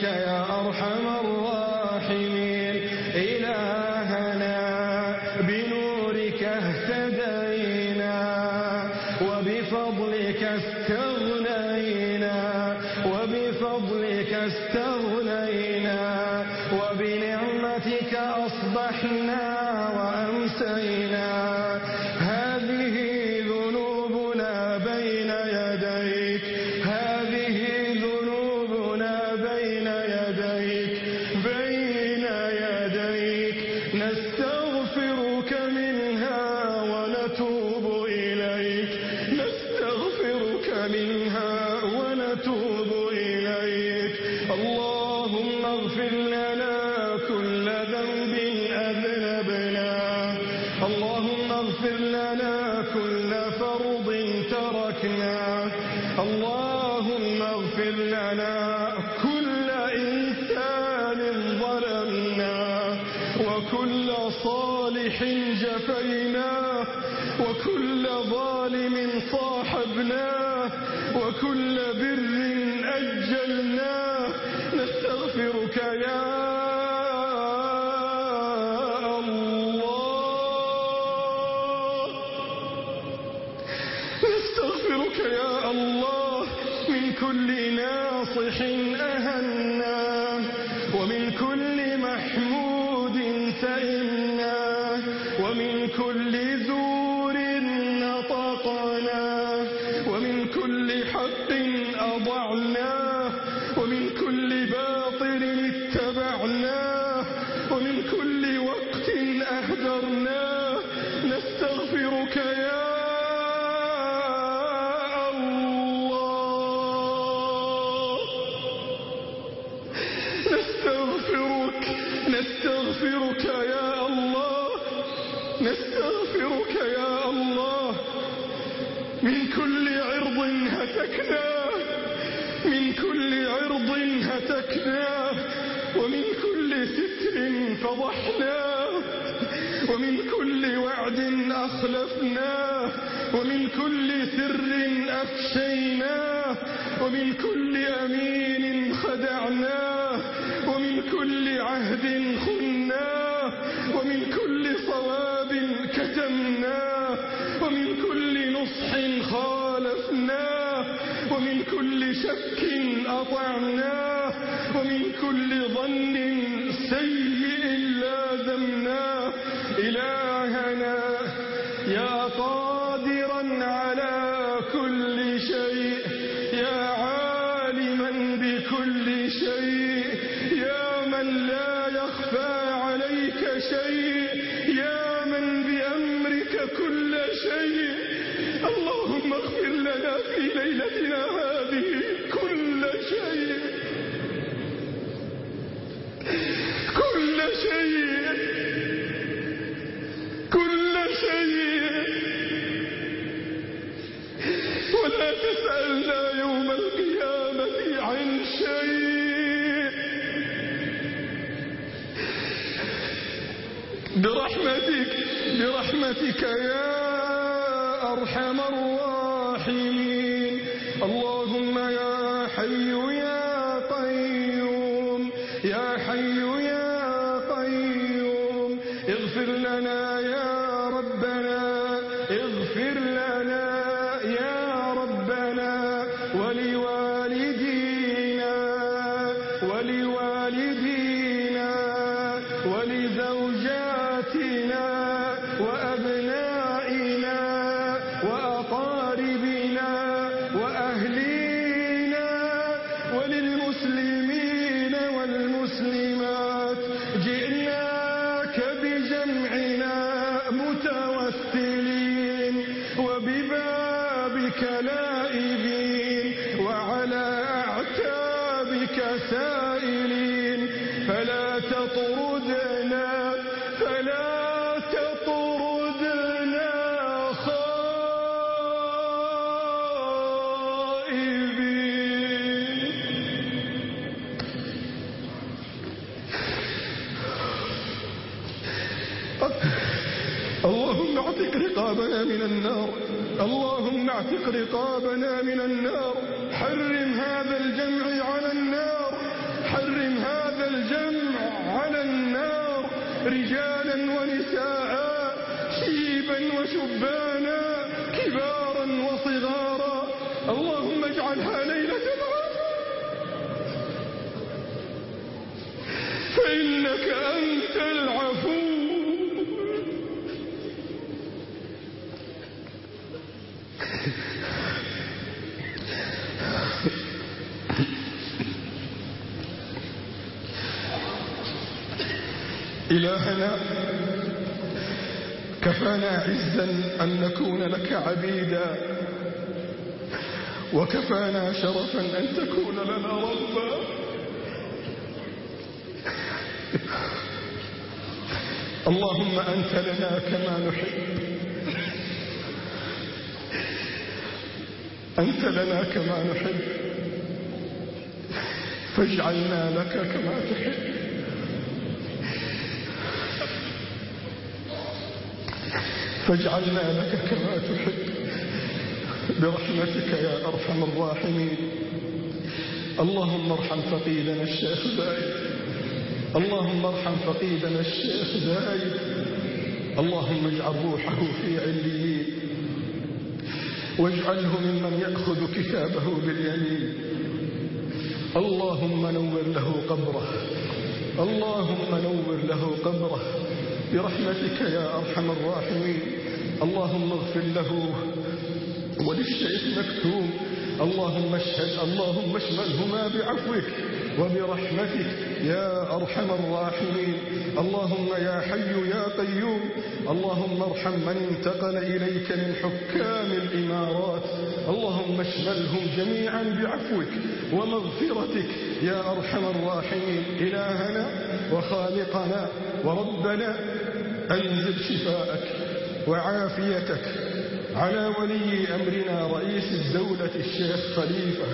برحمتك يا أرحم الراحمين. إلهنا بنورك اهتدينا وبفضلك استغنينا وبفضلك استغنينا وبنعمتك أصبحنا وأمسينا. ملح جفيناه وكل ظالم صاحبناه وكل بر أجلناه نستغفرك يا الله. نستغفرك يا الله من كل ناصح أهن حق أضعناه ومن كل باطل اتبعناه ومن كل وقت أهدرناه نستغفرك يا الله. نستغفرك نستغفرك يا الله. نستغفرك يا الله. من كل هتكناه من كل عرض هتكناه ومن كل ستر فضحناه ومن كل وعد أخلفناه ومن كل سر أفشيناه ومن كل أمين خدعناه ومن كل عهد خناه ومن كل صواب كتمناه ومن كل نصح خاص ومن كل شك أطعناه ومن كل ظن سيء لازمناه. إلهنا يا قادرا على كل شيء يا عالما بكل شيء يا من لا يخفى عليك شيء يا من بأمرك كل شيء. في ليلتنا هذه كل شيء كل شيء كل شيء ولا تسألنا يوم القيامة عن شيء برحمتك برحمتك يا أرحم الراحمين اللهم يا حي يا قيوم يا حي يا قيوم اغفر لنا يا عنك سائلين فلا تطردنا فلا تطردنا خائبين. اللهم اعتق رقابنا من النار اللهم اعتق رقابنا من النار. حرم هذا الجمع على رجالا ونساء شيبا وشبانا كبارا وصغارا. اللهم اجعلها ليلة فإنك أنت العالم إلهنا. كفانا عزا أن نكون لك عبيدا. وكفانا شرفا أن تكون لنا ربا. اللهم أنت لنا كما نحب. أنت لنا كما نحب. فاجعلنا لك كما تحب. فاجعلنا لك كما تحب. برحمتك يا أرحم الراحمين. اللهم ارحم فقيدنا الشيخ زايد. اللهم ارحم فقيدنا الشيخ زايد. اللهم اجعل روحه في عليين. واجعله ممن يأخذ كتابه باليمين. اللهم نور له قبره. اللهم نور له قبره. برحمتك يا أرحم الراحمين. اللهم اغفر له وللشيخ مكتوم. اللهم اشهد اللهم اشملهما بعفوك. وبرحمتك يا أرحم الراحمين. اللهم يا حي يا قيوم. اللهم ارحم من انتقل إليك من حكام الإمارات. اللهم اشملهم جميعا بعفوك ومغفرتك يا أرحم الراحمين. إلهنا وخالقنا وربنا أنزل شفاءك وعافيتك على ولي أمرنا رئيس الدولة الشيخ خليفة.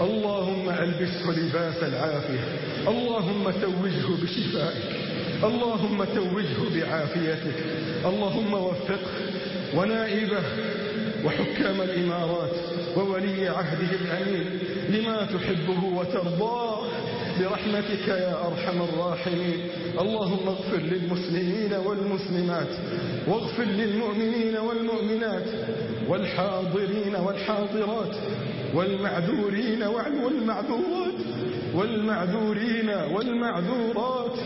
اللهم ألبسه لباس العافية. اللهم توجه بشفائك. اللهم توجه بعافيتك. اللهم وفقه ونائبه وحكام الإمارات وولي عهده الأمين لما تحبه وترضاه. برحمتك يا أرحم الراحمين. اللهم اغفر للمسلمين والمسلمات واغفر للمؤمنين والمؤمنات والحاضرين والحاضرات والمعذورين والمعذورات والمعذورين والمعذورات.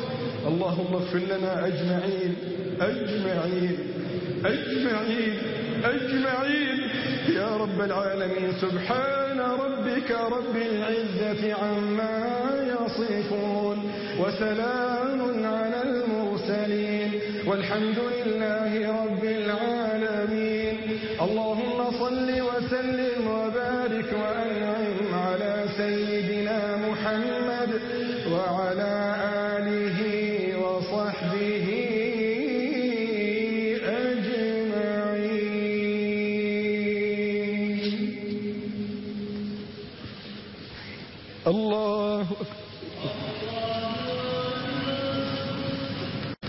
اللهم اغفر لنا أجمعين أجمعين أجمعين أجمعين. رب العالمين. سبحان ربك رب العزة عما يصفون. وسلام على المرسلين. والحمد لله رب العالمين. اللهم صل وسلم وبارك وأنعم على سيدنا محمد وعلى